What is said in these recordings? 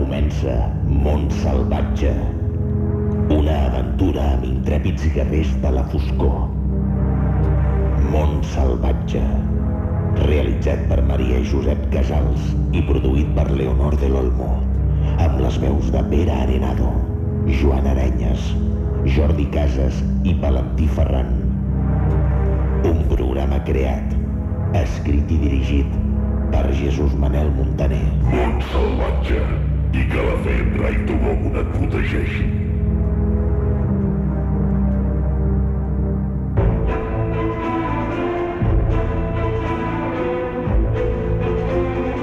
comença Mont Salvatge. Una aventura amb intrèpids guerrers de la foscor. Mont Salvatge. Realitzat per Maria Josep Casals i produït per Leonor de l'Olmo. Amb les veus de Pere Arenado, Joan Arenyes, Jordi Casas i Valentí Ferran. Un programa creat, escrit i dirigit per Jesús Manel Montaner. Món salvatge i que la fe en Rai Tobogun et protegeixi.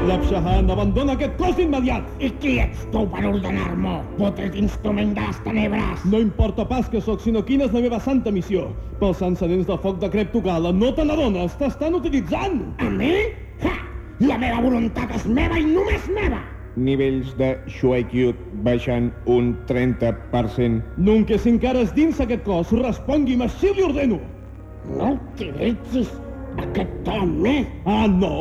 L'Abshahan abandona aquest cos d'immediat! I qui ets tu per ordenar-m'ho? Potret instrument de les tenebres! No importa pas que sóc, sinó quina és la meva santa missió. Pels sançaments de foc de Creptocala, no te n'adones, t'estan utilitzant! A mi? Ha! La meva voluntat és meva i només meva! Nivells de Shuaikyut baixen un 30%. Nunca si encara és dins aquest cos, respongui'm, així li ordeno! No utilitzis aquest home! Ah, no!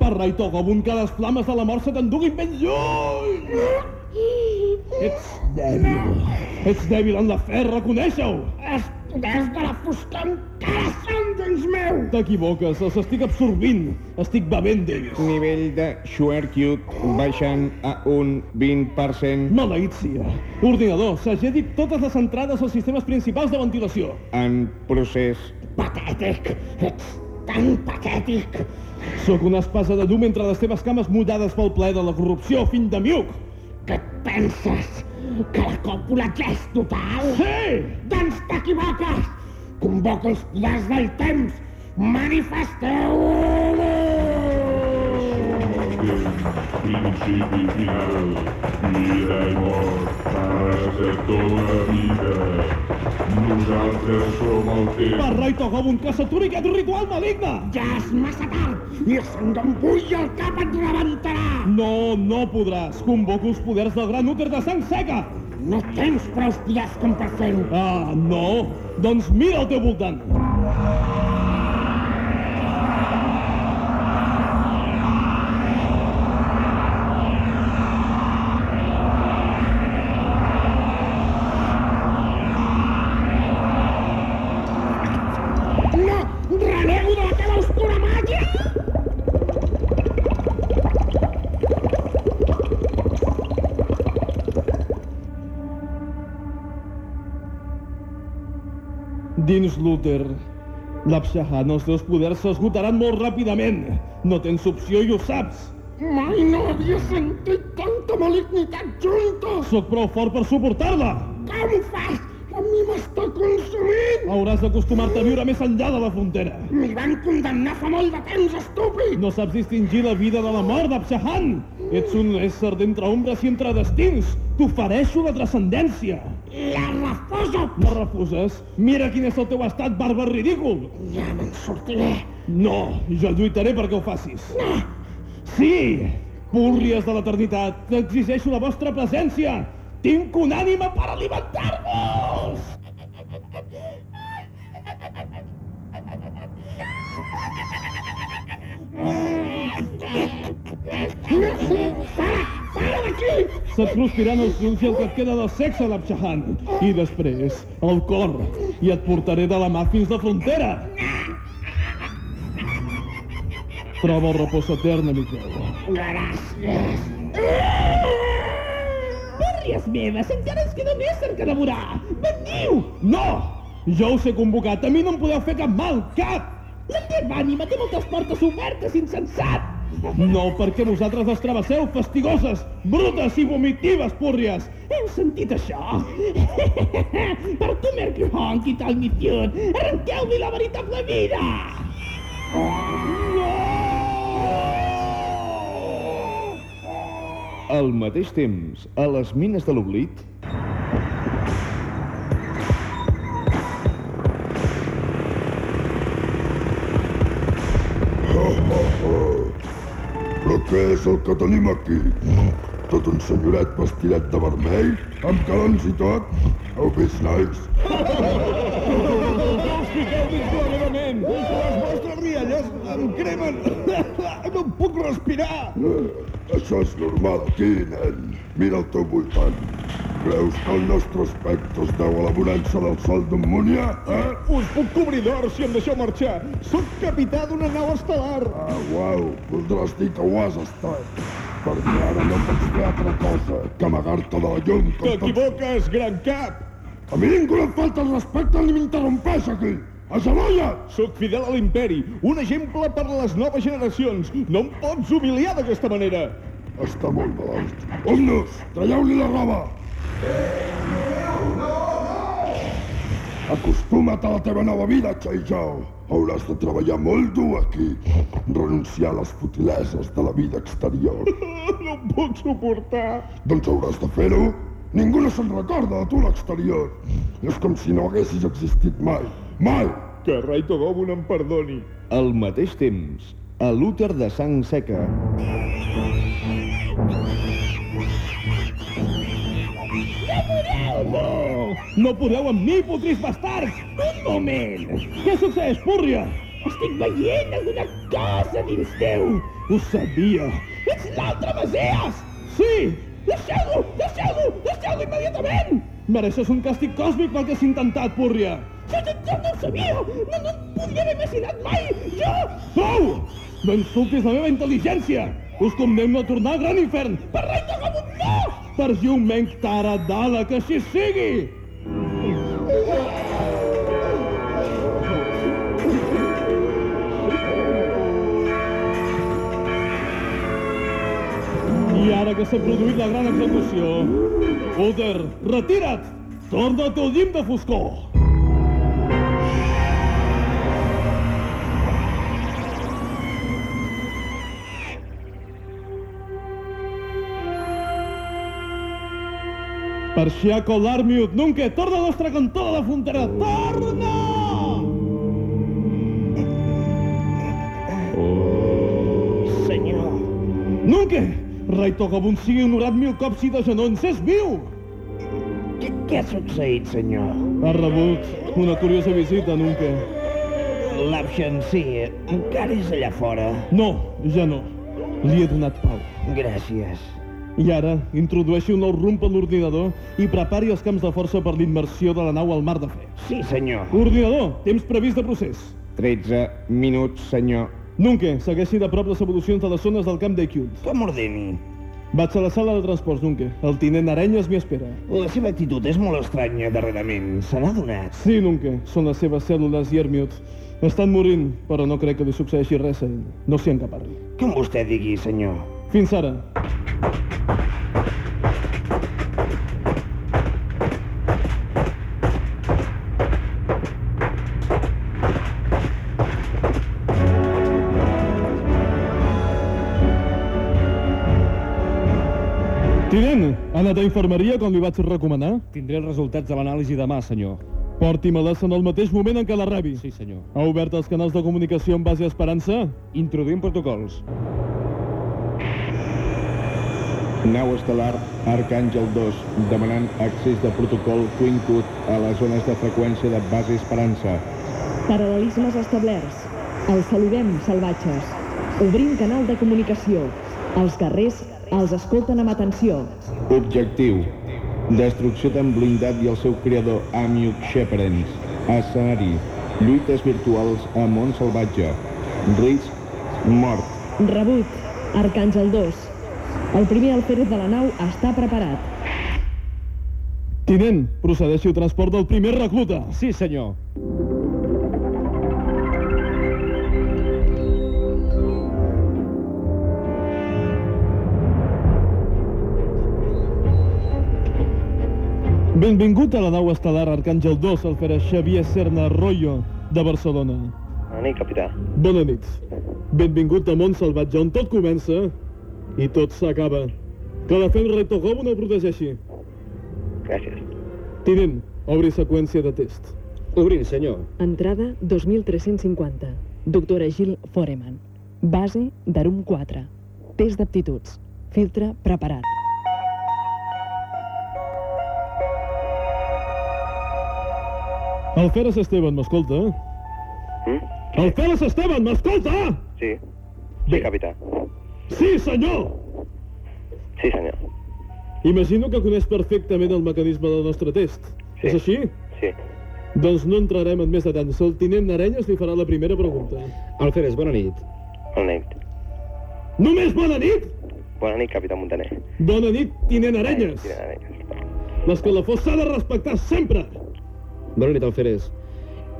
Per Rai Togobun que les flames de la mort se t'enduguin ben lluny! Ets dèbil. Ets dèbil en la fe, reconeix-ho! Els poders de la fosca encara són dins meu! T'equivoques, els estic absorbint. Estic bevent d'ells. Nivell de Shuaikyut baixant a un 20%. Maleït sia. Ordinador, s'hagi totes les entrades als sistemes principals de ventilació. En procés. Patètic! Ets tan patètic! Sóc una espasa de llum entre les teves cames mullades pel ple de la corrupció, fill de miuc! Què et penses? Que la còpula ja és total? Sí! Doncs t'equivoques! Convoco els poders del temps! Manifesteu! Principi final, vida i mort, pares de tota la vida. Nosaltres som el temps. Rai Togobun, que s'aturi aquest ritual maligne! Ja és massa tard! I el sang d'en bull el cap et rebentarà! No, no podràs. Convoco els poders del gran úter de sang seca! No tens prou poders com per fer-ho! Ah, no? Doncs mira al teu voltant. No! Dins l'úter, l'Abshahan, els teus poders s'esgotaran molt ràpidament. No tens opció i ho saps. Mai no havia sentit tanta malignitat junta! Sóc prou fort per suportar-la. Com ho fas? A mi m'està consumint! Hauràs d'acostumar-te a viure més enllà de la frontera. M'hi van condemnar fa molt de temps, estúpid! No saps distingir la vida de la mort d'Abshahan. Ets un ésser d'entre ombres i entre destins. T'ofereixo la transcendència. La refuso! No refuses? Mira quin és el teu estat barba ridícul. Ja me'n sortiré. No, jo lluitaré perquè ho facis. No! Sí! Púrries de l'eternitat, t'exigeixo la vostra presència! Tinc una ànima per alimentar-vos! Fora! Se't cruspiran els ulls i el que et queda del sexe, l'Abshahan. I després, el cor. I et portaré de la mà fins la frontera. Troba el repòs etern, Miquel. Gràcies! Pòrries meves, encara ens queda un ésser que devorar! Veniu! No! Jo us he convocat, a mi no em podeu fer cap mal, cap! Ànima té moltes portes obertes, insensat! No, perquè vosaltres les travesseu fastigoses, brutes i vomitives, púrries! Heu sentit això? per comer que honk i tal mitiut, arrenqueu-li la veritable vida! Al mateix temps, a les mines de l'oblit, Però què és el que tenim aquí? Tot un senyoret vestidet de vermell, amb calons i tot? Heu vist, nois? Les vostres rialles em cremen! No puc respirar! Això és normal aquí, nen. Mira al teu voltant. Creus que el nostre aspecte es deu a la bonança del sol d'un Múnia, eh? Us puc cobrir d'or si em deixeu marxar. Sóc capità d'una nau estel·lar. Ah, uau, voldràs dir que ho has estat. Perquè ara no pots fer altra cosa que amagar-te de la llum. T'equivoques, gran cap! A mi ningú em falta el respecte ni m'interrompeix aquí! Agenolla! Sóc fidel a l'imperi, un exemple per a les noves generacions. No em pots humiliar d'aquesta manera. Està molt malalt. Omnus, traieu-li la roba! Acostuma't a la teva nova vida, Chai Zhao. Hauràs de treballar molt dur aquí. Renunciar a les futileses de la vida exterior. No em puc suportar. Doncs hauràs de fer-ho. Ningú no se'n recorda de tu a l'exterior. És com si no haguessis existit mai. Mai! Que Rai Togobun em perdoni. Al mateix temps, a l'úter de sang seca, No! No podeu amb mi, putris bastards! Un moment! Què succeeix, Púrria? Estic veient alguna cosa dins teu! Ho sabia! Ets l'altre Masies! Sí! Deixeu-lo! Deixeu-lo! Deixeu-lo immediatament! Mereixes un càstig còsmic pel que has intentat, Púrria! Jo, jo, jo no ho sabia! No, no podia haver imaginat mai! Jo... Prou! No insultis la meva intel·ligència! Us condemno a tornar al gran infern! Per rai de Gabut, no! Per Jiumeng Taradala, que així sigui! I ara que s'ha produït la gran execució, Uter, retira't! Torna al teu llim de foscor! Persiaco l'Armiut, nunca, torna al nostre cantó de la frontera! Torna! Senyor, Nunca! Rei Togobun sigui honorat mil cops i de genolls, és viu! què, què ha succeït, senyor? Ha rebut una curiosa visita, Nunca. L'Abshan, sí, encara és allà fora. No, ja no. Li he donat pau. Gràcies. I ara, introdueixi un nou rump a l'ordinador i prepari els camps de força per l'immersió de la nau al mar de fe. Sí, senyor. Ordinador, temps previst de procés. 13 minuts, senyor. Nunca, segueixi de prop les evolucions de les zones del camp d'Ekyut. Com ordeni. Vaig a la sala de transports, Nunca. El tinent Arenyes m'hi espera. La seva actitud és molt estranya darrerament. Se n'ha donat. Sí, Nunca, són les seves cèl·lules Yermut. Estan morint, però no crec que li succeeixi res a ell. No s'hi encaparri. Com vostè digui, senyor. Fins ara. Tinent, ha anat a infermeria com li vaig recomanar? Tindré els resultats de l'anàlisi demà, senyor. Porti-me-les en el mateix moment en què la rebi. Sí, senyor. Ha obert els canals de comunicació en base a Esperança? Introduïm protocols. Nau estel·lar Arcàngel 2, demanant accés de protocol Twin Cut a les zones de freqüència de base Esperança. Paral·lelismes establerts. Els saludem, salvatges. Obrim canal de comunicació. Els guerrers els escolten amb atenció. Objectiu. Destrucció d'en blindat i el seu creador Amiuk Sheperens. Escenari. Lluites virtuals a món salvatge. Risc. Mort. Rebut. Arcàngel 2. El primer alferes de la nau està preparat. Tinent, procedeixi al transport del primer recluta. Sí, senyor. Benvingut a la nau estel·lar Arcàngel 2, el fera Xavier Serna Arroyo, de Barcelona. Bona nit, capità. Bona nit. Benvingut a Mont Salvatge, on tot comença i tot s'acaba. Que la fem Rei Togobo no protegeixi. Gràcies. Tinent, obri seqüència de test. Obrim, senyor. Entrada 2350. Doctora Gil Foreman. Base d'Arum 4. Test d'aptituds. Filtre preparat. El Feres Esteban, m'escolta? Mm? El Feres Esteban, m'escolta? Sí. Sí, capità. Sí, senyor! Sí, senyor. Imagino que coneix perfectament el mecanisme del nostre test. Sí. És així? Sí. Doncs no entrarem en més detalls. El tinent Arenyes li farà la primera pregunta. Alferes, bona nit. Bona nit. Només bona nit? Bona nit, capità Montaner. Bona nit, tinent Arenyes. Quina arenyes. L'escalafó s'ha de respectar sempre! Bona nit, Alferes.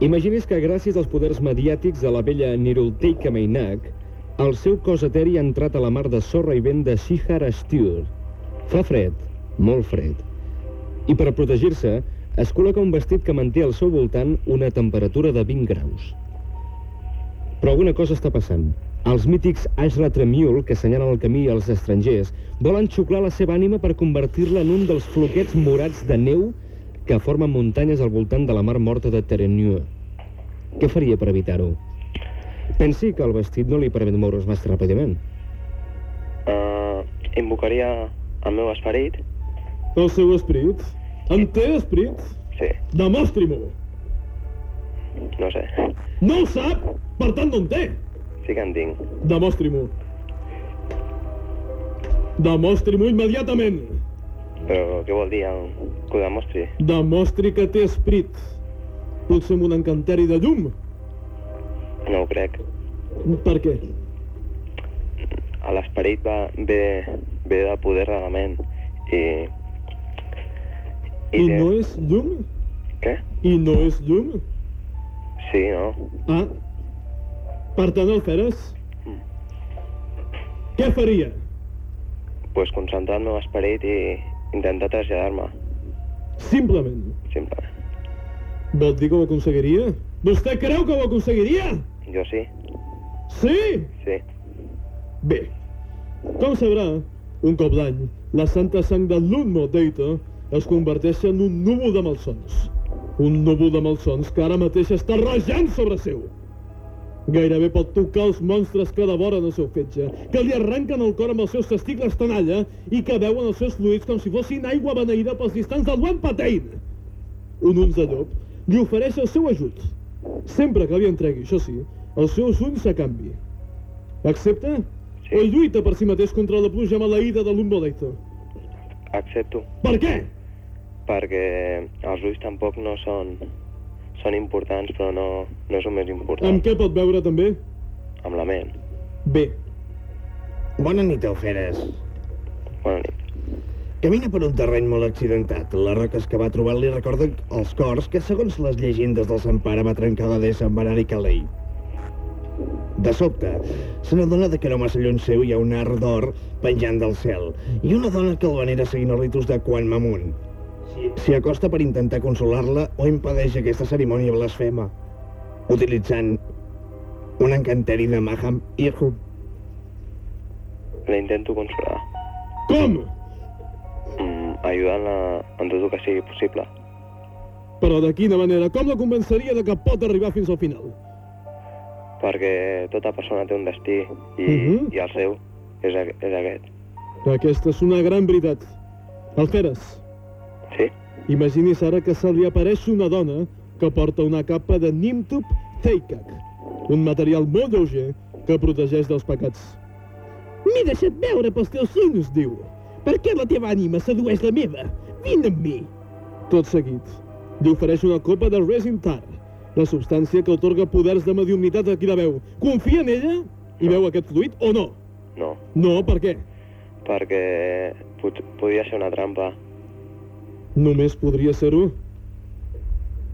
Imagini's que gràcies als poders mediàtics de la vella Nirulteika Mainak, el seu cos eteri ha entrat a la mar de sorra i vent de Shihar Astur. Fa fred, molt fred. I per protegir-se, es col·loca un vestit que manté al seu voltant una temperatura de 20 graus. Però alguna cosa està passant. Els mítics Ashra Tremiul, que assenyalen el camí als estrangers, volen xuclar la seva ànima per convertir-la en un dels floquets morats de neu que formen muntanyes al voltant de la mar morta de Terenue. Què faria per evitar-ho? Pensi que el vestit no li permet moure's massa ràpidament. Uh, invocaria el meu esperit. El seu esperit? En té esperit? Sí. Demostri-m'ho! No sé. No ho sap? Per tant, no en té! Sí que en tinc. Demostri-m'ho. Demostri-m'ho immediatament! Però què vol dir el... que ho demostri? Demostri que té esperit. Potser amb un encanteri de llum. No ho crec. Per què? L'esperit va, ve, ve del poder de la ment. I... I té- no és llum? Què? I no és llum? Sí, no? Ah. Per tant, el Feres? Què faria? Pues concentrar el meu esperit i intentar traslladar-me. Simplement. Simplement. Vol dir que ho aconseguiria? Vostè creu que ho aconseguiria? Jo sí. Sí? Sí. Bé. Com sabrà, un cop l'any, la santa sang de l'Unmo Deita es converteix en un núvol de malsons. Un núvol de malsons que ara mateix està rajant sobre seu. Gairebé pot tocar els monstres que devoren el seu fetge, que li arrenquen el cor amb els seus testicles tenalla i que veuen els seus fluids com si fossin aigua beneïda pels distants del Wen Patein. Un uns de llop li ofereix el seu ajut, sempre que li entregui, això sí, els seus ulls a canvi. Accepta? Sí. O lluita per si mateix contra la pluja maleïda de l'Umboleito? Accepto. Per què? Perquè els ulls tampoc no són... Són importants, però no, no és el més important. Amb què pot veure també? Amb la ment. Bé. Bona nit, Alferes. Bona nit. Camina per un terreny molt accidentat. Les roques que va trobar li recorden els cors que, segons les llegendes del Sant Pare, va trencar la deessa en Banari Calei. De sobte, se n'adona de que no massa lluny seu hi ha un art d'or penjant del cel i una dona que el venera seguint els ritus de Quan Mamun. S'hi acosta per intentar consolar-la o impedeix aquesta cerimònia blasfema, utilitzant un encanteri de Maham Irhum. La intento consolar. Com? Mm, Ajudant-la en tot el que sigui possible. Però de quina manera? Com la convenceria de que pot arribar fins al final? Perquè tota persona té un destí i, Mhm. i el seu és, és aquest. Aquesta és una gran veritat. Alferes, Sí? imagini's ara que se li apareix una dona que porta una capa de Nimtup Teikak, un material molt lleuger que protegeix dels pecats. M'he deixat veure pels teus ulls, diu. Per què la teva ànima sedueix la meva? Vine amb mi. Tot seguit, li ofereix una copa de Resin Tar, la substància que otorga poders de mediumnitat a qui la veu. Confia en ella i veu aquest fluid o no? No. No, per què? Perquè pot, podria ser una trampa. Només podria ser-ho.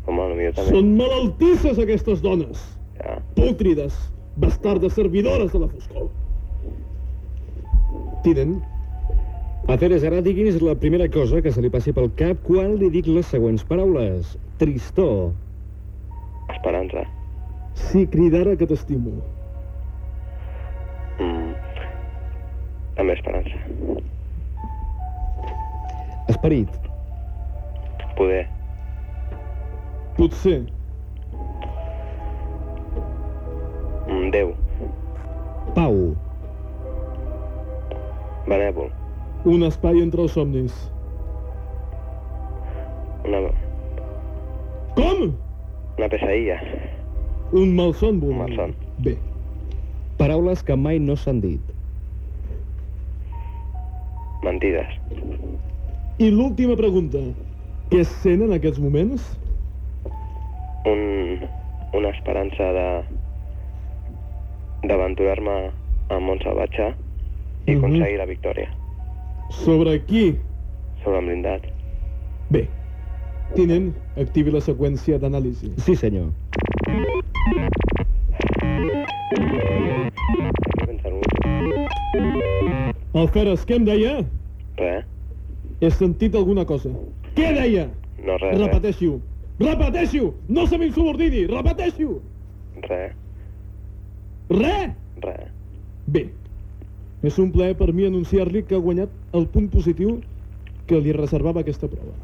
Home, potser també. Són malaltisses aquestes dones. Ja. Pútrides, bastardes servidores de la foscor. Tinent, Alferes, ara digui'ns la primera cosa que se li passi pel cap quan li dic les següents paraules. Tristor. Esperança. si cridara que t'estimo, Mm. També esperança. Esperit. Poder. potser, Mm, Déu. Pau. Benèvol. un espai entre els somnis. Una, Com? Una pesadilla. Un malson, Un malson. Bé. Paraules que mai no s'han dit. Mentides. I l'última pregunta. Què sent en aquests moments? Un, una esperança de d'aventurar-me al món salvatge i Mhm. aconseguir la victòria Sobre qui? sobre el blindat. Bé. Tinent, activi la seqüència d'anàlisi. Sí, senyor. Alferes, què em deia? Res, He sentit alguna cosa. Què deia? no res, res, Repeteixi-ho. Repeteixi-ho! No se m'insubordini! Repeteixi-ho! res, Res! res. Bé. És un plaer per mi anunciar-li que ha guanyat el punt positiu que li reservava aquesta prova.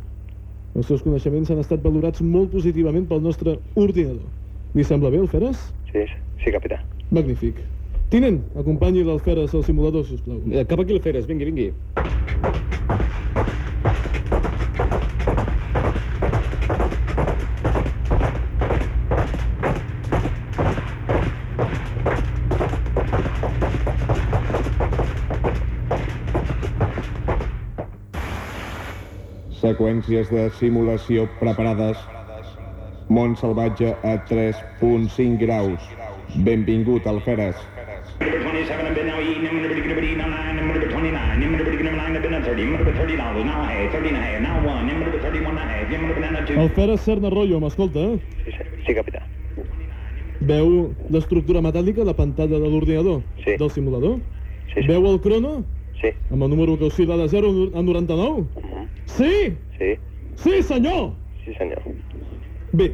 Els seus coneixements han estat valorats molt positivament pel nostre ordinador. Li sembla bé, Alferes? Sí, sí, capità. Magnífic. Tinent, acompanyi l'Alferes al simulador, sisplau. Eh, Cap aquí el Feres, vingui, vingui. Seqüències de simulació preparades. Món salvatge a 3.5 graus. Benvingut, Alferes. Number 27, I've been now eating, number 29, number 29, number 29, I've been at 30, number 30 dollars, now a half, 30 and a half, now one, number 31 and a half, number banana two. Alferes Serna Rollo, m'escolta? eh? Sí, sí, capità. Veu l'estructura metàl·lica la pantalla de l'ordinador? Sí. Del simulador? Sí, sí. Veu el crono? Sí. Amb el número que oscil·la de 0 a 99? Sí! Sí, Sí, senyor! sí, senyor. Bé,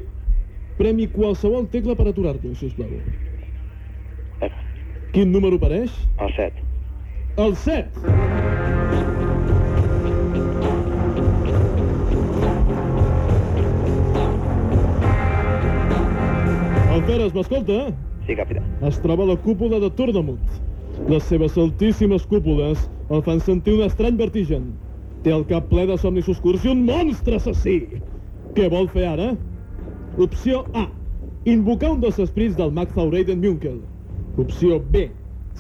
premi qualsevol tecla per aturar-lo, sisplau. Quin número apareix? El 7. El 7! Alferes, m'escolta? Sí, capità. Es troba a la cúpula de Tornamunt. Les seves altíssimes cúpules el fan sentir un estrany vertigen. Té el cap ple de somnis oscurs i un monstre assassí. Què vol fer ara? Opció A. Invocar un dels esprits del mag Thaureiden Munkel. Opció B.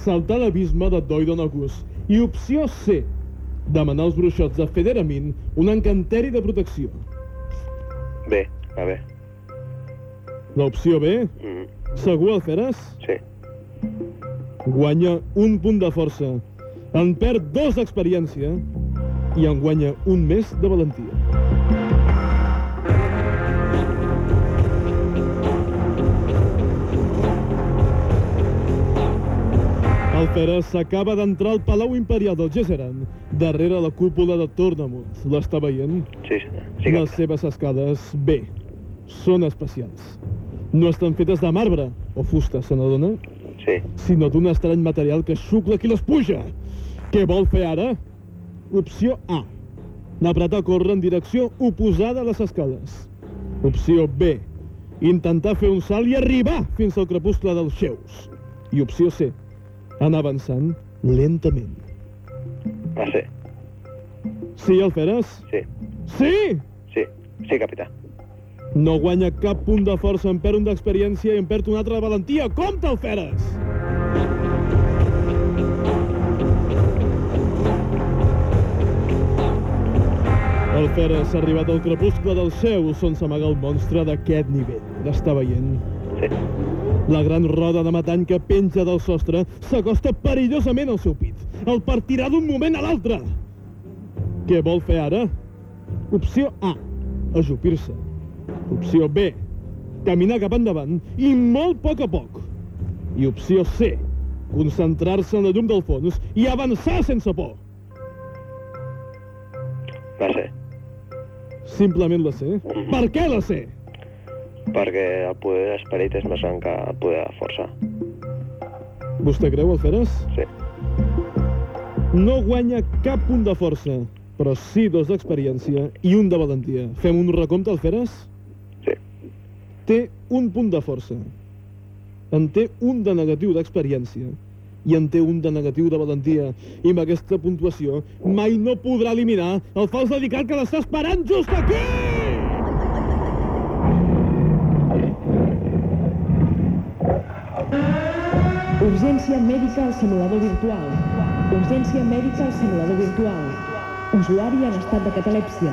Saltar l'abisme de Doidon August. I opció C. Demanar als bruixots de Federamin un encanteri de protecció. Bé, va bé. L'opció B? Mm, Segur el faràs? sí. Guanya un punt de força. En perd dos d'experiència i en guanya un més de valentia. El Feres s'acaba d'entrar al Palau Imperial del Gesseran, darrere la cúpula de Tornamunt. L'està veient? Sí. Sí, Les seves escales, bé, són especials. No estan fetes de marbre o fusta, se n'adona? Sí. Sinó d'un estrany material que xucla qui les puja. Què vol fer ara? Opció A. Apretar a córrer en direcció oposada a les escales. Opció B. Intentar fer un salt i arribar fins al crepuscle dels xeus. I opció C. Anar avançant lentament. Va ser. Sí, el Feres? Sí. Sí! Sí, sí, capità. No guanya cap punt de força, en perd un d'experiència i en perd un altre de valentia. Compte, el Feres! El Feres ha arribat al crepuscle del Zeus, on s'amaga el monstre d'aquest nivell. L'està veient? Sí. La gran roda de metall que penja del sostre s'acosta perillosament al seu pit. El partirà d'un moment a l'altre. Què vol fer ara? Opció A. Ajupir-se. Opció B. Caminar cap endavant i molt a poc a poc. I opció C. Concentrar-se en la llum del fons i avançar sense por. Va ser. Simplement la C. Per què la C? Perquè el poder de l'esperit és més gran que el poder de força. Vostè creu, Alferes? Sí. No guanya cap punt de força, però sí dos d'experiència i un de valentia. Fem un recompte, Alferes? Sí. Té un punt de força. En té un de negatiu d'experiència i en té un de negatiu de valentia. I amb aquesta puntuació mai no podrà eliminar el fals dedicat que l'està esperant just aquí! Urgència mèdica al simulador virtual. Urgència mèdica al simulador virtual. Usuari en estat de catalèpsia.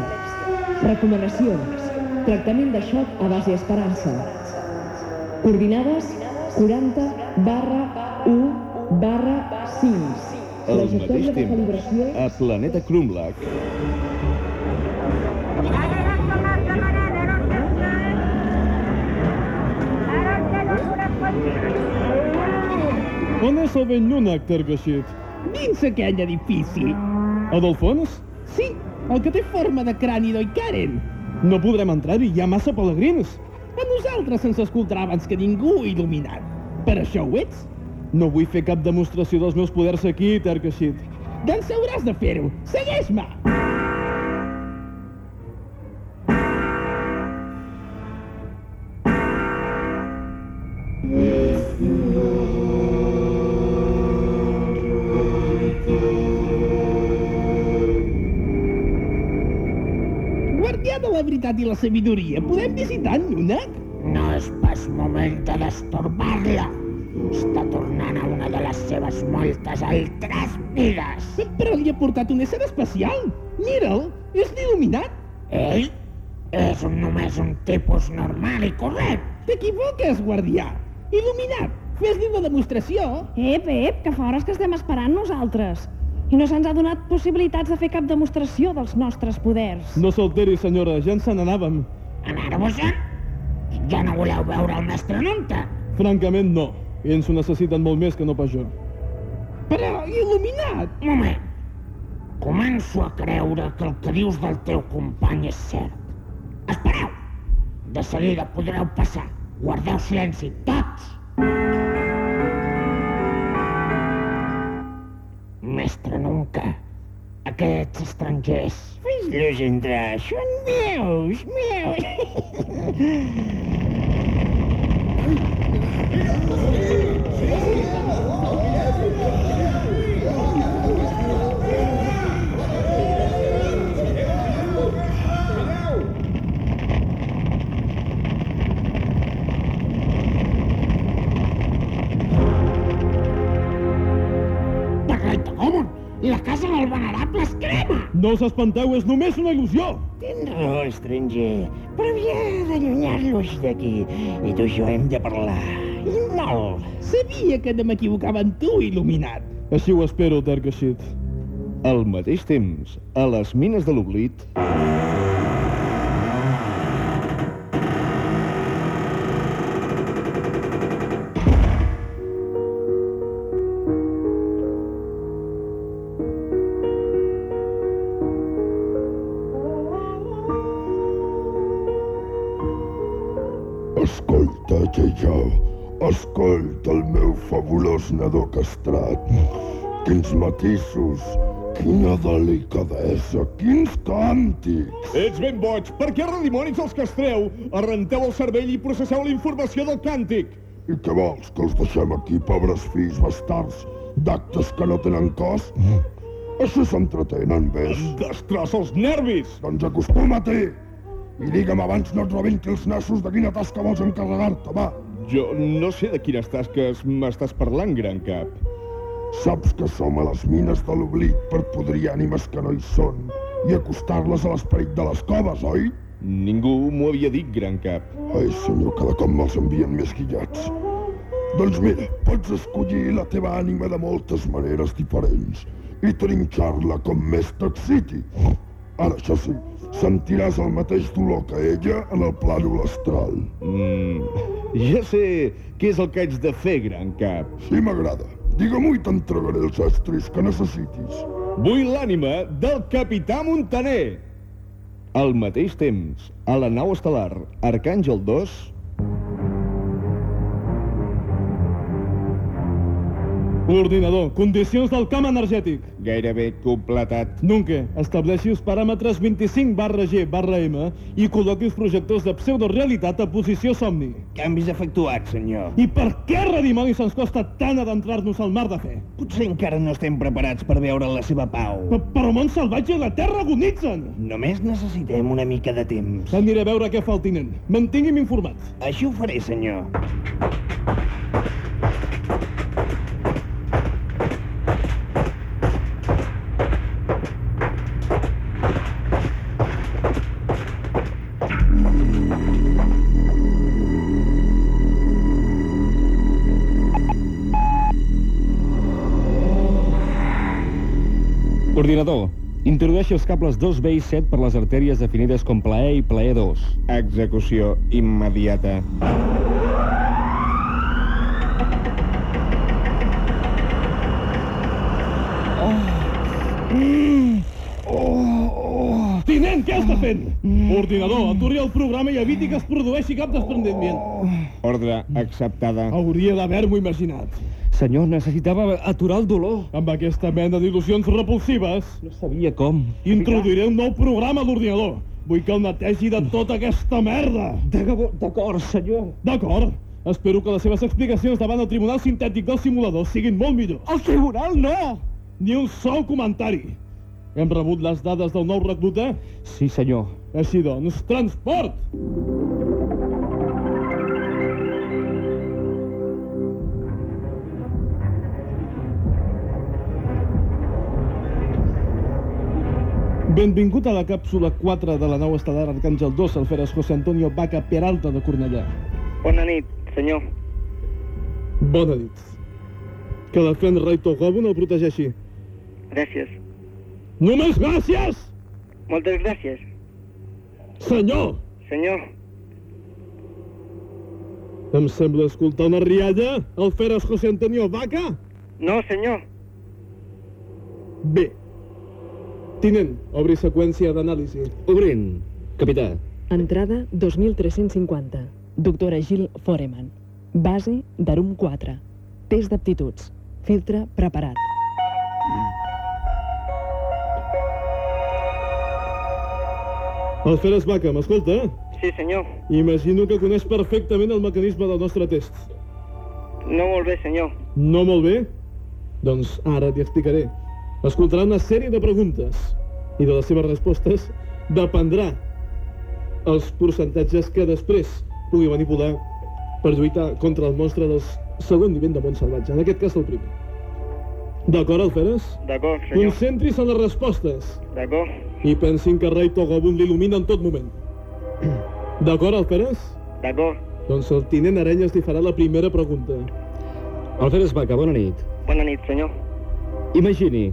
Recomanacions. Tractament de xoc a base esperança. Coordinades 40 barra 1 barra 5. Al mateix temps, a Planeta Krumlach, On és el vell Nunac, Tergashit? Dins aquell edifici. El del fons? Sí, el que té forma de crani d'Oikaren. No podrem entrar-hi, hi ha massa pelegrins. A nosaltres se'ns escoltarà abans que ningú il·luminat. Per això ho ets? No vull fer cap demostració dels meus poders aquí, Tergashit. Doncs hauràs de fer-ho. Segueix-me! La veritat i la sabidoria, podem visitar en Nunac? No és pas moment de destorbar-la. Està tornant a una de les seves moltes altres vides. Però li ha portat un ésser especial. Mira'l, és l'il·luminat. Ell és un, només un tipus normal i correcte. T'equivoques, guardià. Il·luminat, fes-li la demostració. Ep, ep, que fora és que estem esperant nosaltres. I no se'ns ha donat possibilitats de fer cap demostració dels nostres poders. No s'alteri, senyora, ja ens se n'anàvem. Anar-vos-en? Ja no voleu veure el mestre Nunta? Francament, no. Ells ho necessiten molt més que no pas jo. Però, il·luminat! Un moment. Començo a creure que el que dius del teu company és cert. Espereu! De seguida podreu passar. Guardeu silenci, tots! Mestre Nunca, aquests estrangers... Fes-los entrar, són meus, meus. Per la casa del venerable es crema! No us espanteu, és només una il·lusió! Tens raó, estranger, però havia d'allunyar-los d'aquí. I tu i jo hem de parlar. I molt. Sabia que no m'equivocava en tu, il·luminat. Així ho espero, Tergashit. al mateix temps, a les mines de l'oblit, Escolta, Jejau, escolta el meu fabulós nadó castrat. Quins matisos, quina delicadesa, quins càntics. Ets ben boig. Per què redimonis els castreu? Arrenteu el cervell i processeu la informació del càntic. I què vols, que els deixem aquí, pobres fills bastards, d'actes que no tenen cos? Això s'entretenen, ves? Em destrossa els nervis! Doncs acostuma-t'hi! I digue'm abans no et rebenti els nassos de quina tasca vols encarregar-te, va. Jo no sé de quines tasques m'estàs parlant, gran cap. Saps que som a les mines de l'oblit per podrir ànimes que no hi són i acostar-les a l'esperit de les coves, oi? Ningú m'ho havia dit, gran cap. Ai, senyor, cada cop me'ls envien més guillats. Doncs mira, pots escollir la teva ànima de moltes maneres diferents i trinxar-la com més t'exciti. Ara, això sí, sentiràs el mateix dolor que ella en el plànol astral. Mm, ja sé què és el que haig de fer, gran cap. Sí, m'agrada. Digue-m'ho i t'entregaré els estris que necessitis. Vull l'ànima del capità Montaner. Al mateix temps, a la nau estel·lar Arcàngel 2, Ordinador, condicions del camp energètic. gairebé completat. Nunca, estableixi els paràmetres 25 barra G barra M i col·loqui els projectors de pseudorealitat a posició somni. Canvis efectuats, senyor. I per què redimonis ens costa tant adentrar-nos al mar de fe? Potser encara no estem preparats per veure la seva pau. P Però món salvatge i la terra agonitzen! Només necessitem una mica de temps. Aniré a veure què fa el tinent. Mantingui'm informat. Així ho faré, senyor. Ordinador, introdueixi els cables 2B i 7 per les artèries definides com plaer i plaer 2. Execució immediata. Tinent, què està fent? Ordinador, aturi el programa i eviti que es produeixi cap desprendiment. Ordre acceptada. Hauria d'haver-m'ho imaginat. Senyor, necessitava aturar el dolor. Amb aquesta mena d'il·lusions repulsives, No sabia com. introduiré un nou programa a l'ordinador. Vull que el netegi de tota aquesta merda. D'acord, senyor. D'acord. Espero que les seves explicacions davant el Tribunal Sintètic del Simulador siguin molt millors. El tribunal no! Ni un sol comentari. Hem rebut les dades del nou recluta? Sí, senyor. Així doncs, transport! Benvingut a la càpsula 4 de la nau estel·lar Arcàngel 2, el feres José Antonio Baca Peralta de Cornellà. Bona nit, senyor. Bona nit. Que la Fen Rei Togobun el protegeixi. Gràcies. Només gràcies! Moltes gràcies. Senyor! Senyor, Em sembla escoltar una rialla, el feres José Antonio Baca? no, senyor. Bé. Tinent, obri seqüència d'anàlisi. Obrint. Capità. Entrada 2350. Doctora Gil Foreman. Base d'Arum 4. Test d'aptituds. Filtre preparat. El feres Baca, m'escolta? Sí, senyor. Imagino que coneix perfectament el mecanisme del nostre test. No molt bé, senyor. No molt bé? Doncs ara t'hi explicaré. Escoltarà una sèrie de preguntes i de les seves respostes dependrà els percentatges que després pugui manipular per lluitar contra el monstre del segon nivell de món salvatge, en aquest cas el primer. D'acord, Alferes? D'acord, senyor. Concentris en les respostes D'acord. i pensin que Rei Togobun l'il·lumina en tot moment. D'acord, Alferes? D'acord. Doncs el tinent Arenyes li farà la primera pregunta. Alferes Baca, bona nit. Bona nit, senyor. Imagini,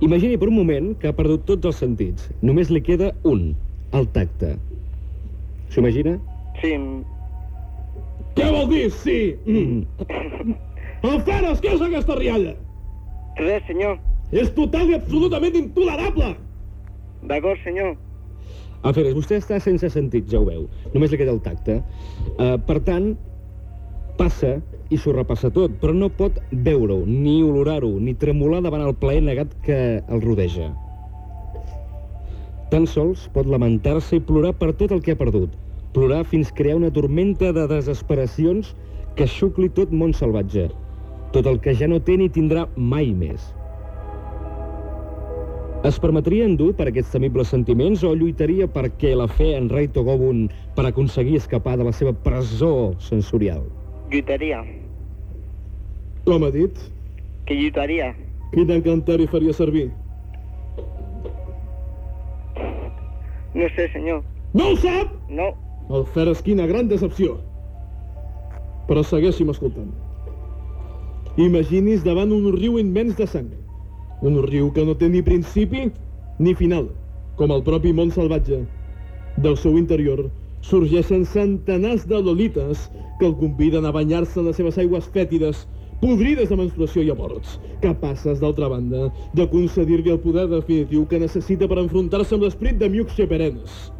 imagini per un moment que ha perdut tots els sentits. Només li queda un, el tacte. S'ho imagina? Sí, Què vol dir, sí? Mm. Alferes, què és aquesta rialla? res, senyor. És total i absolutament intolerable! D'acord, senyor. Alferes, vostè està sense sentits, ja ho veu. Només li queda el tacte. Uh, per tant, passa i s'ho repassa tot, però no pot veure-ho, ni olorar-ho, ni tremolar davant el plaer negat que el rodeja. Tan sols pot lamentar-se i plorar per tot el que ha perdut. Plorar fins crear una tormenta de desesperacions que xucli tot món salvatge. Tot el que ja no té ni tindrà mai més. Es permetria endur per aquests temibles sentiments o lluitaria perquè la fe en Rei Togobun per aconseguir escapar de la seva presó sensorial? Lluitaria. Com ha dit? Que lluitaria. Quin encanteri faria servir? No sé, senyor. No ho sap? No. El Feres, quina gran decepció. Però segueixi'm escoltant. Imagini's davant un riu immens de sang. Un riu que no té ni principi ni final, com el propi món salvatge. Del seu interior sorgeixen centenars de lolites que el conviden a banyar-se en les seves aigües fètides, podrides de menstruació i aborts, capaces, d'altra banda, de concedir-li el poder definitiu que necessita per enfrontar-se amb l'esperit de Miuk Sheperenes,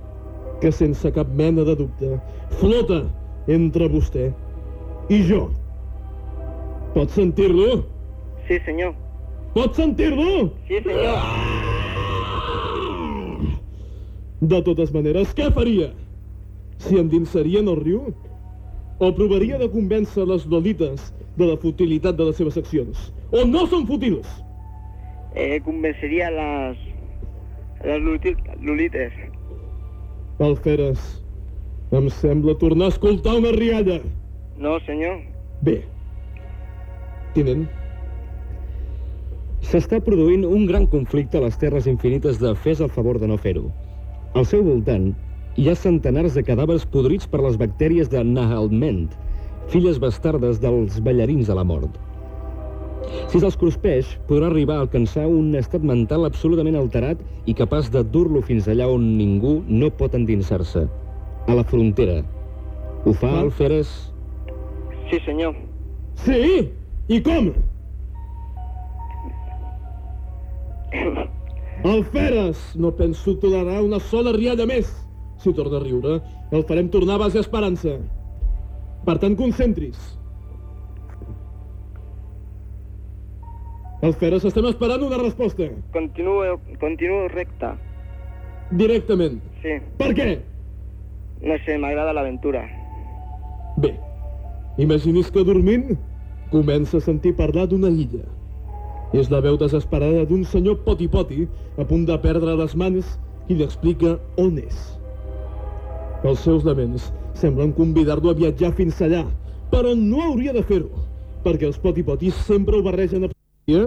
que sense cap mena de dubte flota entre vostè i jo. Pot sentir-lo? Sí, senyor. Pot sentir-lo? Sí, senyor. De totes maneres, què faria? S'hi endinsaria en el riu? O provaria de convèncer les lolites de la futilitat de les seves accions? O no són futils? Eh, convenceria les... les lolites. Alferes, em sembla tornar a escoltar una rialla. No, senyor. Bé. Tinent, S'està produint un gran conflicte a les terres infinites de Fes el favor de no fer-ho. Al seu voltant hi ha centenars de cadàvers podrits per les bactèries de Nahalment, filles bastardes dels ballarins de la mort. Si se'ls cruspeix, podrà arribar a alcançar un estat mental absolutament alterat i capaç de dur-lo fins allà on ningú no pot endinsar-se. A la frontera. Ho fa el Feres? Sí, senyor. Sí? I com? El Feres! No penso tolerar una sola rialla més. Si torna a riure, el farem tornar a base esperança. Per tant, concentris. El Feres, estem esperant una resposta. Continuo, continuo recte. Directament. Sí. Per què? No sé, m'agrada l'aventura. Bé, imagini's que dormint comença a sentir parlar d'una illa. És la veu desesperada d'un senyor poti-poti a punt de perdre les mans qui li explica on és. Els seus laments semblen convidar-lo a viatjar fins allà, però no hauria de fer-ho, perquè els poti-potis sempre ho barregen a... Eh?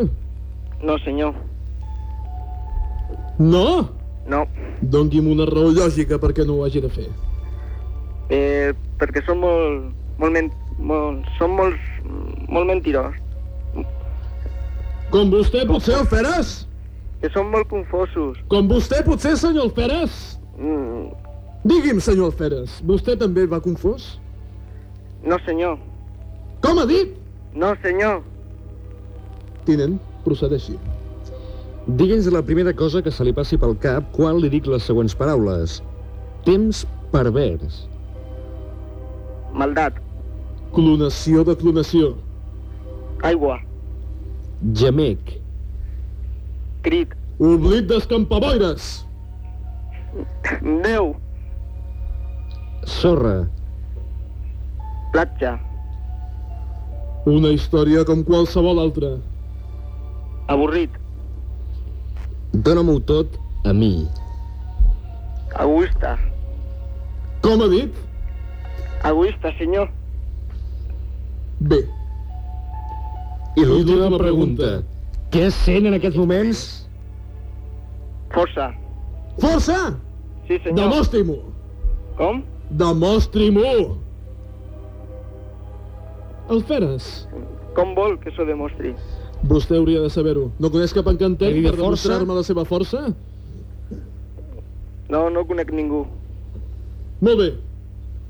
No, senyor. No? No. Doni'm una raó lògica perquè no ho hagi de fer. Eh, perquè són molt... molt, men, molt són molts... molt mentirós. Com vostè, potser, el Feres? Que són molt confosos. Com vostè, potser, senyor Feres? Mm, Digui'm, senyor Feres, vostè també va confós? no, senyor. Com ha dit? No, senyor. Tinent, procedeixi. Digui'ns la primera cosa que se li passi pel cap quan li dic les següents paraules. Temps pervers. Maldat. Clonació de clonació. Aigua. Gemec. Crit. Oblit d'escampaboires. Déu. Sorra. Platja. Una història com qualsevol altra. Avorrit. Dóna-m'ho tot a mi. Egoista. Com ha dit? Egoista, senyor. Bé. I l'última pregunta. Què sent en aquests moments? Força. Força! Sí, senyor. Demostri-m'ho! Com? Demostri-m'ho! El Feres, Com vol que s'ho demostri? vostè hauria de saber-ho. No coneix cap encanteri de per demostrar-me la seva força? No, no conec ningú. Molt bé.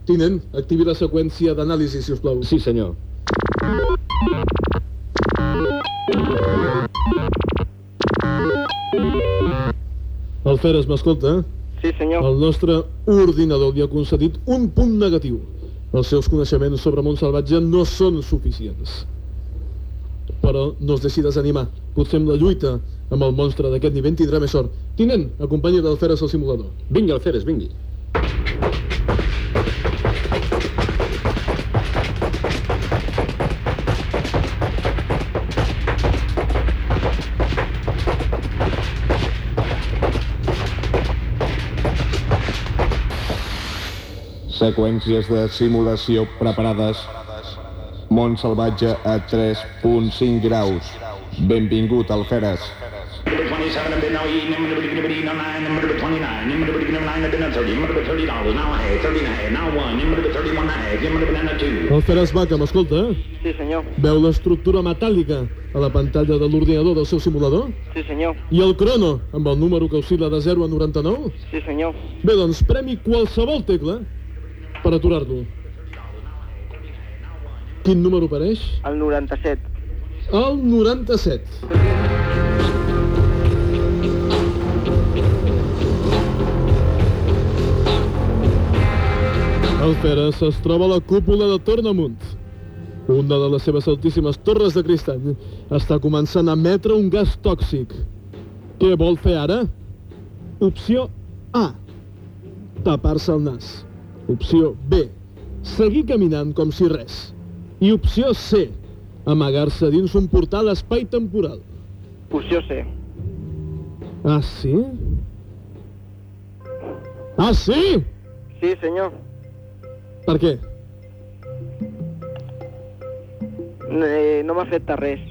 Tinent, activi la seqüència d'anàlisi, si us plau. Sí, senyor. El Feres, m'escolta? Sí, senyor. El nostre ordinador li ha concedit un punt negatiu. Els seus coneixements sobre món salvatge no són suficients. Però no es deixi desanimar. Potser amb la lluita amb el monstre d'aquest nivell tindrà més sort. Tinent, acompanyi del Feres al simulador. Vingui, Alferes, vingui. Half, now one, number 31 and a half, number banana two. El Feres Vaca, m'escolta? Sí, senyor. Veu l'estructura metàl·lica a la pantalla de l'ordinador del seu simulador? Sí, senyor. I el crono, amb el número que oscil·la de 0 a 99? Sí, senyor. Bé, doncs premi qualsevol tecla per aturar-lo. Quin número apareix? El 97. El 97. El Feres es troba a la cúpula de Tornamunt. Una de les seves altíssimes torres de cristall està començant a emetre un gas tòxic. Què vol fer ara? Opció A. Tapar-se el nas. Opció B. Seguir caminant com si res. I opció C. Amagar-se dins un portal espai-temporal. Opció C. Ah, sí? Ah, sí? Sí, senyor. Per què? Eh, no m'ha fet res.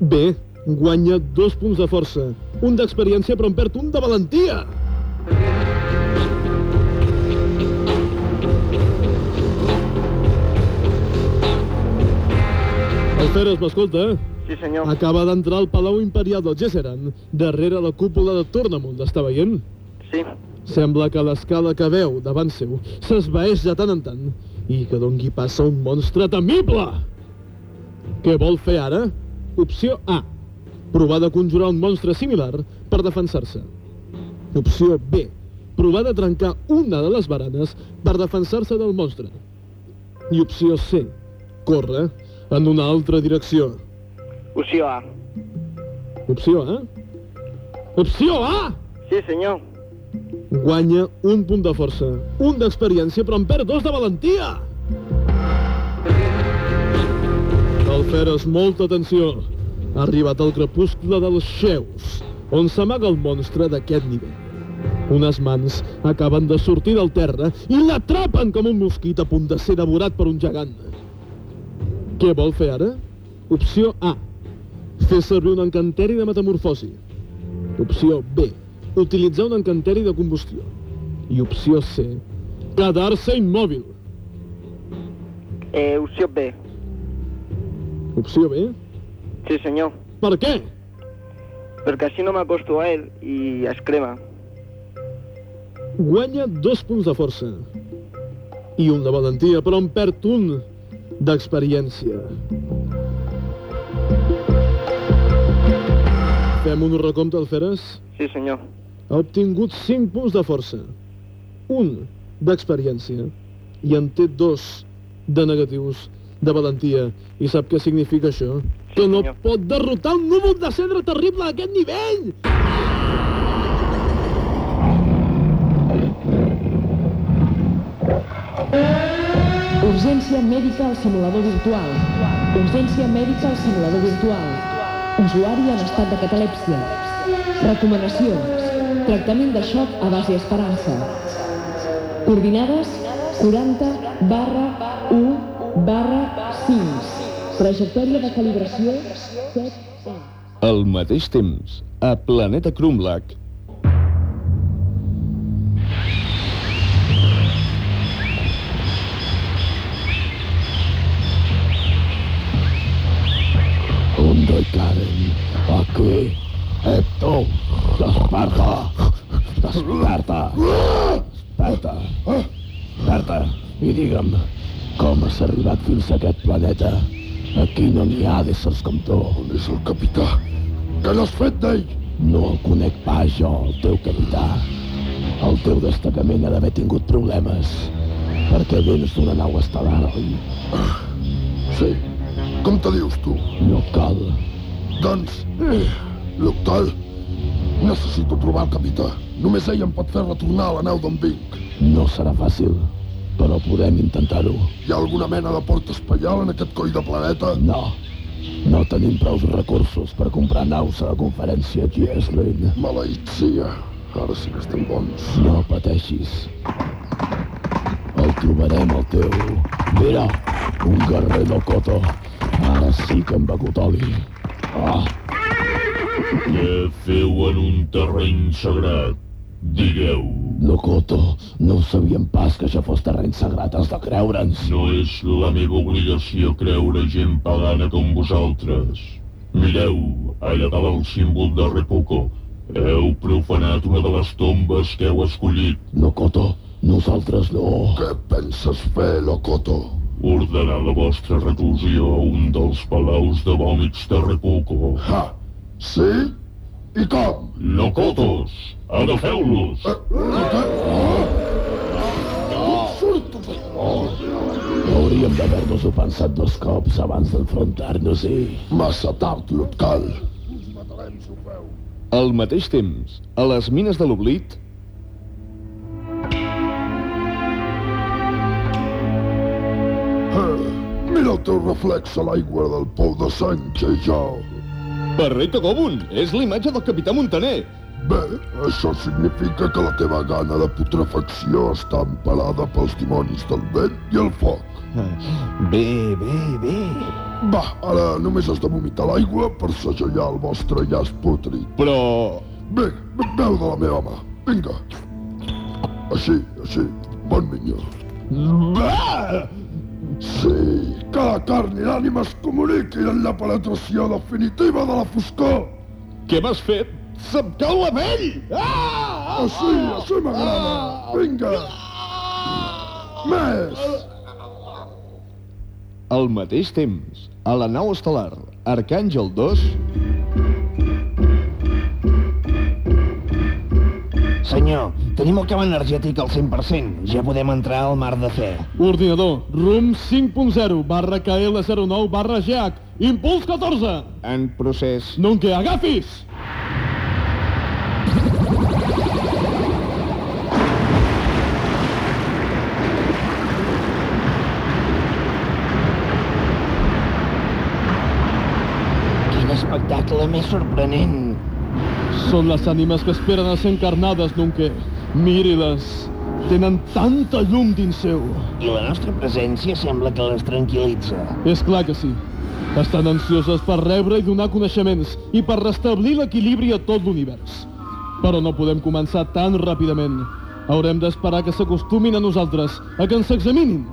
Bé, guanya dos punts de força. Un d'experiència, però en perd un de valentia. Alferes, m'escolta? Sí, senyor. Acaba d'entrar al Palau Imperial del Gesseran, darrere la cúpula de Tornamunt, està veient? Sí. Sembla que l'escala que veu davant seu s'esvaeix de tant en tant i que dongui passa un monstre temible. Què vol fer ara? Opció A. Provar de conjurar un monstre similar per defensar-se. Opció B. Provar de trencar una de les baranes per defensar-se del monstre. I opció C. Corre en una altra direcció. Opció A. Opció A? Opció A! Sí, senyor. Guanya un punt de força, un d'experiència, però en perd dos de valentia. Alferes, molta atenció. Ha arribat el crepuscle dels xeus, on s'amaga el monstre d'aquest nivell. Unes mans acaben de sortir del terra i l'atrapen com un mosquit a punt de ser devorat per un gegant. Què vol fer ara? Opció A. Fer servir un encanteri de metamorfosi. Opció B. Utilitzar un encanteri de combustió. I opció C. Quedar-se immòbil. Eh, opció B. Opció B? Sí, senyor. Per què? Perquè així no m'acosto a ell i es crema. Guanya dos punts de força. I un de valentia, però en perd un d'experiència. Fem un recompte, Alferes? Sí, senyor. Ha obtingut 5 punts de força, un d'experiència i en té dos de negatius de valentia. I sap què significa això? Que no pot derrotar un núvol de cendra terrible a aquest nivell! Urgència mèdica al simulador virtual. Urgència mèdica al simulador virtual. Usuari en estat de catalèpsia. Recomanacions. Tractament de xoc a base esperança. Coordinades 40 barra 1 barra 5. Trajectòria de calibració 7 Al mateix temps, a Planeta Krumlach, ¿Dónde Karen? Aquí. Héctor, desperta. Desperta. Desperta. Desperta. I digue'm, com has arribat fins a aquest planeta? Aquí no n'hi ha d'éssers com tu. On és el capità? Què n'has fet d'ell? No el conec pas jo, el teu capità. El teu destacament ha d'haver tingut problemes. Perquè vens d'una nau estel·lar, oi? Sí. Com te dius, tu? No cal. Doncs, eh, Luctal, necessito trobar el capità. Només ell em pot fer retornar a la nau d'on vinc. No serà fàcil, però podem intentar-ho. Hi ha alguna mena de porta espaial en aquest coll de planeta? No. No tenim prou recursos per comprar naus a la conferència Gieslin. Maleït sia. Ara sí que estem bons. No pateixis. El trobarem, el teu. Mira, un guerrer del Coto. Ara sí que hem begut oli. Ah, Què feu en un terreny sagrat? Digueu. Locoto, no sabíem pas que això fos terreny sagrat, has de creure'ns. No és la meva obligació creure gent pagana com vosaltres. Mireu, allà dalt el símbol de Repuco. Heu profanat una de les tombes que heu escollit. Locoto, nosaltres no. Què penses fer, Locoto? Ordenar la vostra reclusió a un dels palaus de vòmits de Repuco. Ha! Sí? I com? Locotos, agafeu-los! Hauríem d'haver-nos-ho pensat dos cops abans d'enfrontar-nos-hi. Massa tard, Lutcal. al mateix temps, a les mines de l'oblit, el teu reflex a l'aigua del pou de sang, jo. Barreto Gobun, és l'imatge del capità Montaner. Bé, això significa que la teva gana de putrefacció està emparada pels dimonis del vent i el foc. Bé, bé, bé. Va, ara només has de vomitar l'aigua per segellar el vostre llaç pútrid. Però... Bé, beu de la meva mà. Vinga. Així, així. Bon minyó. Va! Sí, que la carn i l'ànima es comuniquin en la penetració definitiva de la foscor. Què m'has fet? Se'm cau la pell! Ah! Així, així m'agrada. Vinga. Més. Al mateix temps, a la nau estel·lar Arcàngel 2, Senyor, tenim el camp energètic al 100%. Ja podem entrar al mar de fe. Ordinador, RUM 5.0 barra KL09 barra GH, impuls 14. en procés. Nunca agafis! Quin espectacle més sorprenent. Són les ànimes que esperen a ser encarnades, Nunca. Miri-les. Tenen tanta llum dins seu. I la nostra presència sembla que les tranquil·litza. És clar que sí. Estan ansioses per rebre i donar coneixements i per restablir l'equilibri a tot l'univers. Però no podem començar tan ràpidament. Haurem d'esperar que s'acostumin a nosaltres, a que ens examinin,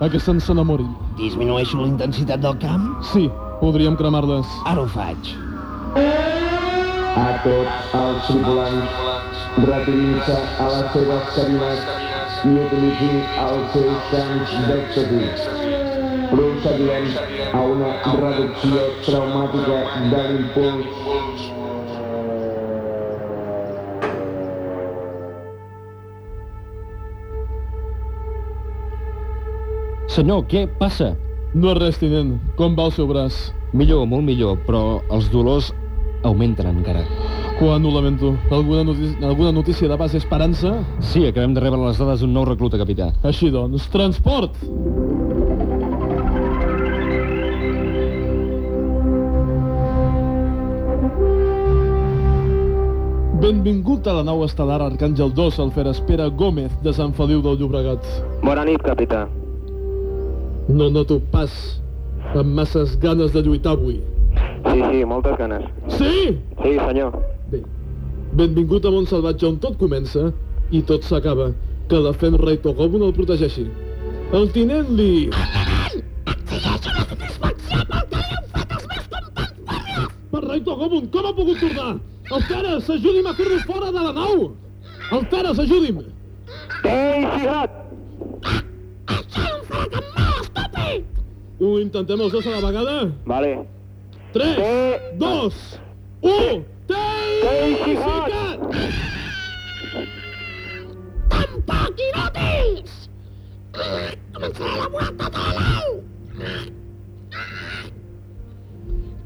a que se'ns enamorin. Disminueixo la intensitat del camp? Sí, podríem cremar-les. Ara ho faig. A tots els tripulants, retirin-se a les seves cabines i utilitzin els seus camps d'èxtasis. Procedirem a una reducció traumàtica de l'impuls. Senyor, què passa? No és res, tinent. Com va el seu braç? Millor, molt millor, però els dolors augmenten encara. Quan ho lamento. Alguna, notícia, alguna notícia de base Esperança? Sí, acabem de rebre les dades d'un nou recluta, capità. Així doncs, transport! Benvingut a la nau estel·lar Arcàngel 2, el Ferespera Gómez, de Sant Feliu del Llobregat. Bona nit, capità. No noto pas amb masses ganes de lluitar avui. Sí, sí, moltes ganes. Sí? Sí, senyor. Bé, benvingut a Montsalvatge on tot comença i tot s'acaba. Que la Fenrei Togobun el protegeixi. El tinent li... Per rei Togobun, com ha pogut tornar? El Feres, ajudi'm a fer-lo fora de la nau! El Feres, ajudi'm! Ei, Sigat! Ho intentem els dos a la vegada? Vale. 3, 2, 1... Tei Sigat! Tampoc inútils! La volta de la nau!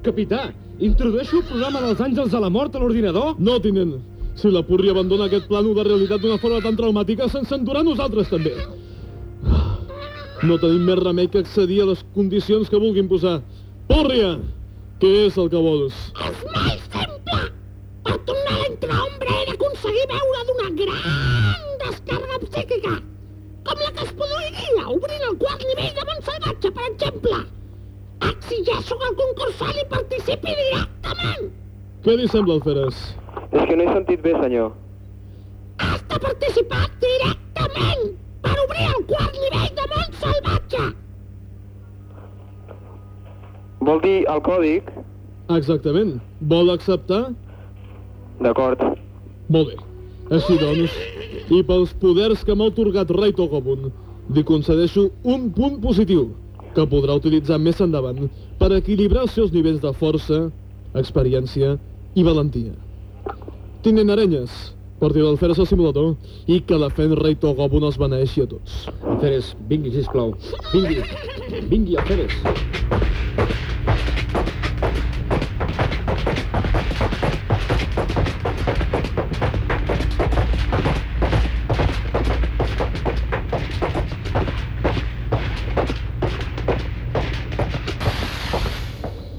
Capità, introdueixo el programa dels àngels de la mort a l'ordinador? No, tinent. Si la Purri abandona aquest plànol de realitat d'una forma tan traumàtica, se'ns endurar nosaltres també. No tenim més remei que accedir a les condicions que vulguin posar. Púrria, què és el que vols? És molt simple! Per tornar a l'entrehombre he d'aconseguir veure d'una gran descàrrega psíquica, com la que es produiria obrint el quart nivell de Montsalvatge, per exemple. Exigeixo que el concursant hi participi directament. Què li sembla el Feres? És que no he sentit bé, senyor. Has de participar directament per obrir el quart nivell de Montsalvatge. Vol dir el còdic? Exactament. Vol acceptar? D'acord. Molt bé. Així doncs, i pels poders que m'ha otorgat Rei Togobun, li concedeixo un punt positiu, que podrà utilitzar més endavant per equilibrar els seus nivells de força, experiència i valentia. Tinent Arenyes, porti l'Alferes al simulador i que la Fen Rei Togobun els beneeixi a tots. Alferes, vingui, sisplau. Vingui. Vingui, Alferes.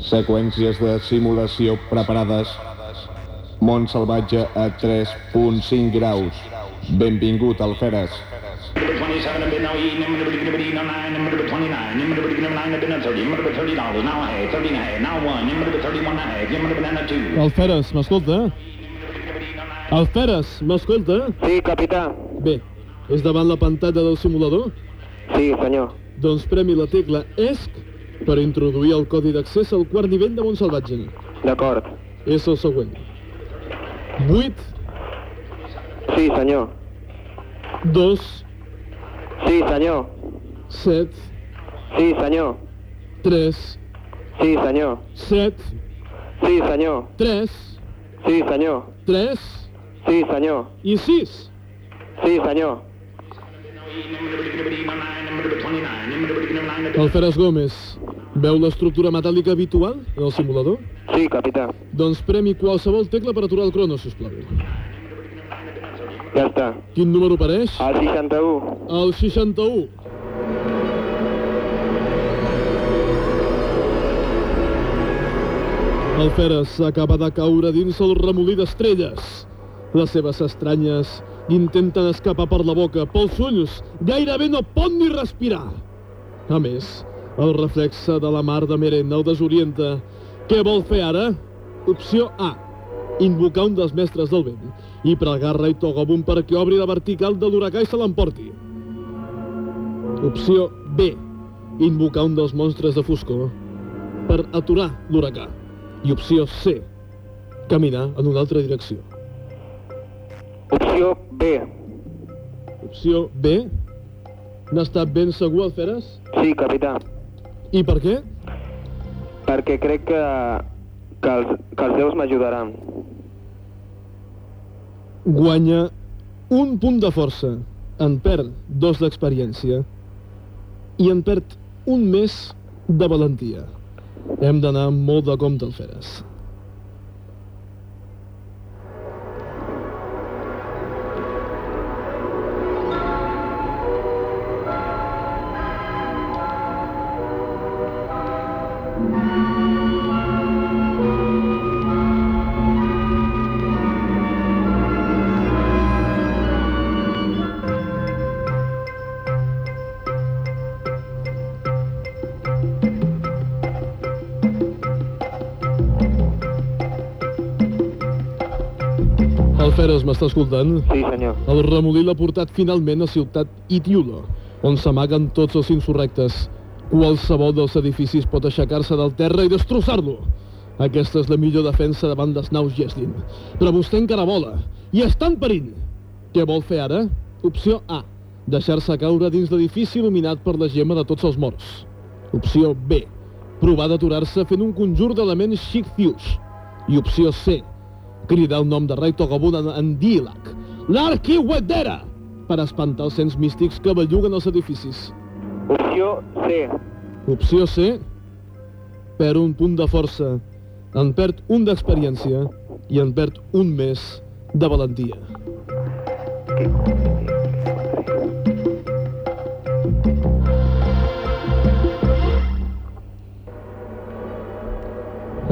Seqüències de simulació preparades. Mont salvatge a 3.5 graus. Benvingut, Alferes. Number 27 have been now eating, number 29, number 29, number 29 have been at 30, number 30 dollars, now a half, 30 and a half, now one, number 31 and a half, number banana two. Alferes, m'escolta? Alferes, m'escolta? Sí, capità. Bé, és davant la pantalla del simulador? Sí, senyor. Doncs premi la tecla ESC per introduir el codi d'accés al quart nivell de Montsalvatge. D'acord. És el següent. 8, Sí, senyor. 2, Sí, senyor. 7, Sí, senyor. 3, Sí, senyor. 7, Sí, senyor. 3, Sí, senyor. 3 Sí, senyor. i 6. Sí, senyor. Alferes Gómez, veu l'estructura metàl·lica habitual en el simulador? Sí, capità. Doncs premi qualsevol tecla per aturar el crono, sisplau. Ja està. Quin número apareix? El 61. El 61. El Feres acaba de caure dins el remolí d'estrelles. Les seves estranyes intenten escapar per la boca, pels ulls, gairebé no pot ni respirar. A més, el reflexe de la mar de Meren el desorienta. Què vol fer ara? Opció A. Invocar un dels mestres del vent i pregar rei Togobun perquè obri la vertical de l'huracà i se l'emporti. Opció B. Invocar un dels monstres de foscor per aturar l'huracà. I opció C. Caminar en una altra direcció. Opció B. Opció B. N'està ben segur, Alferes? Sí, capità. I per què? Perquè crec que, que, els, que els déus m'ajudaran. Guanya un punt de força. En perd dos d'experiència. I en perd un més de valentia. Hem d'anar molt de compte, Alferes. M'està escoltant? Sí, senyor. El remolí l'ha portat finalment a ciutat Itiulo, on s'amaguen tots els insurrectes. Qualsevol dels edificis pot aixecar-se del terra i destrossar-lo. Aquesta és la millor defensa davant les naus Jesdin. Però vostè encara vola, i està en perill. Què vol fer ara? Opció A. Deixar-se caure dins l'edifici il·luminat per la gemma de tots els morts. Opció B. Provar d'aturar-se fent un conjur d'elements xic-cius. I opció C cridar el nom de rei Togobun en, en Dilac, l'Arquiwedera, per espantar els cents místics que belluguen els edificis. Opció C. Opció C, perd un punt de força, en perd un d'experiència i en perd un més de valentia.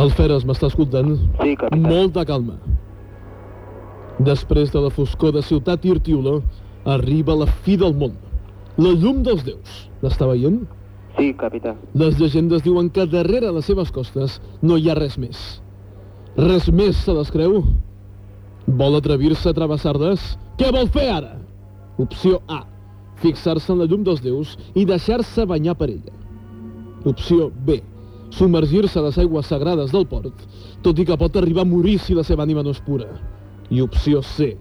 Alferes, m'està escoltant? Sí, capità. Molta calma. Després de la foscor de ciutat Irtiulo, arriba la fi del món. La llum dels déus. L'està veient? Sí, capità. Les llegendes diuen que darrere les seves costes no hi ha res més. Res més se les creu? Vol atrevir-se a travessar-les? Què vol fer ara? Opció A. Fixar-se en la llum dels déus i deixar-se banyar per ella. Opció B. Submergir-se a les aigües sagrades del port, tot i que pot arribar a morir si la seva ànima no és pura. I opció C.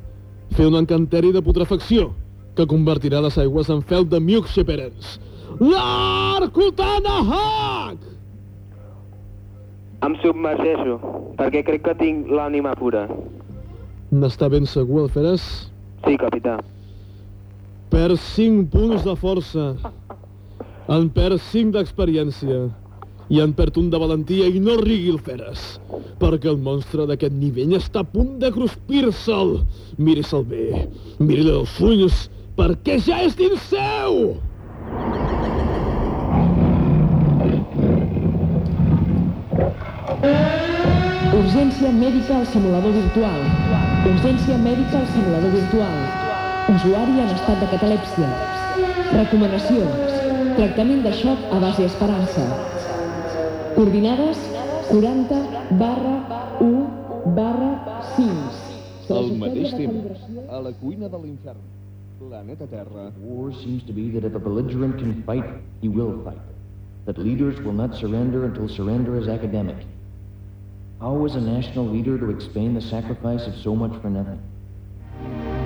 Fer un encanteri de putrefacció, que convertirà les aigües en fel de miuc xeperens. L'Arcutana Hack! Em submergeixo, perquè crec que tinc l'ànima pura. N'està ben segur, Alferes? Sí, capità. Perd 5 punts de força. En perd 5 d'experiència. I en perd un de valentia i no rigui el Feres, perquè el monstre d'aquest nivell està a punt de cruspir-se'l. Miri-se'l bé, miri-li els ulls, perquè ja és dins seu! Urgència mèdica al simulador virtual. Urgència mèdica al simulador virtual. Usuari en estat de catalèpsia. Recomanacions. Tractament de xoc a base esperança. Coordinades 40 barra 1 barra 5. Al mateix temps, a la cuina de l'infern. Planeta Terra. War seems to be that if a belligerent can fight, he will fight. That leaders will not surrender until surrender is academic. How is a national leader to explain the sacrifice of so much for nothing?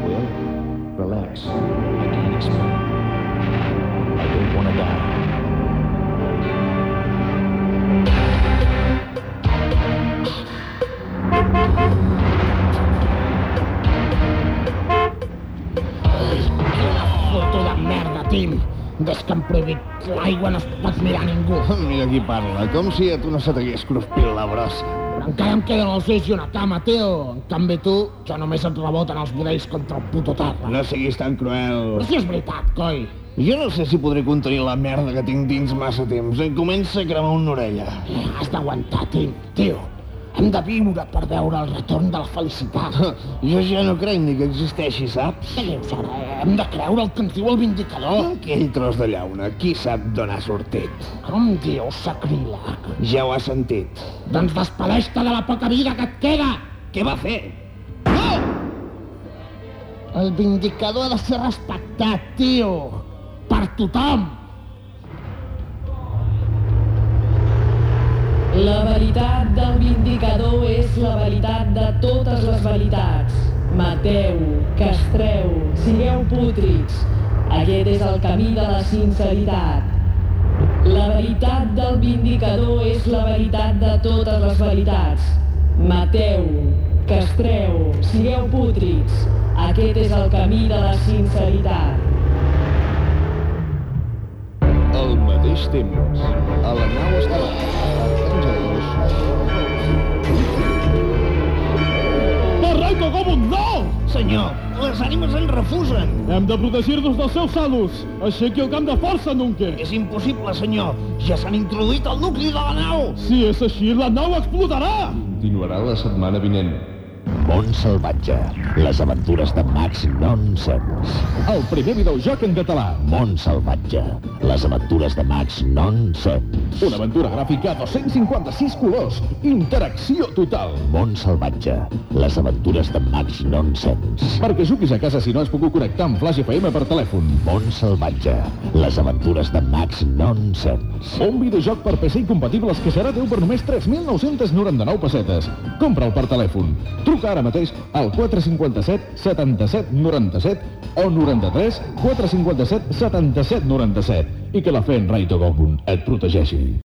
Well, relax. I can't explain. Tim. Des que han prohibit l'aigua no es pot mirar ningú. Mira qui parla, com si a tu no se t'hagués cruspit la brossa. Però encara em queden els ulls i una cama, tio. En canvi tu, ja només et reboten els budells contra el puto terra. No siguis tan cruel. Però si és veritat, coi. Jo no sé si podré contenir la merda que tinc dins massa temps. Em comença a cremar una orella. Has d'aguantar, Tim, tio. Hem de viure per veure el retorn de la felicitat. Jo ja no crec ni que existeixi, saps? Què dius ara? Hem de creure el que ens diu el vindicador. Aquell tros de llauna, qui sap d'on ha sortit? Com dius, sacríleg? Ja ho has sentit. Doncs despedeix-te de la poca vida que et queda. Què va fer? El vindicador ha de ser respectat, tio. Per tothom. La veritat del Vindicador és la veritat de totes les veritats. Mateu, castreu, sigueu pútrids. Aquest és el camí de la sinceritat. La veritat del Vindicador és la veritat de totes les veritats. Mateu, castreu, sigueu pútrids. Aquest és el camí de la sinceritat. Al mateix temps, a la nau estel·lar, No, Raiko Gobun, no! Senyor, les ànimes ens refusen. Hem de protegir-nos dels seus salos. Aixequi el camp de força, Nunke. És impossible, senyor. Ja s'han introduït al nucli de la nau. Si és així, la nau explotarà! Continuarà la setmana vinent. Món salvatge. Les aventures de Max Nonsense. El primer videojoc en català. Món salvatge. Les aventures de Max Nonsense. Una aventura gràfica a 256 colors. Interacció total. Món salvatge. Les aventures de Max Nonsense. Perquè juguis a casa si no has pogut connectar amb Flash FM per telèfon. Món salvatge. Les aventures de Max Nonsense. Un videojoc per PC incompatibles que serà teu per només 3.999 pessetes. Compra'l per telèfon. Truca ara mateix al 457 77 97 o 93 457 77 97 i que la fe en Gokun et protegeixi.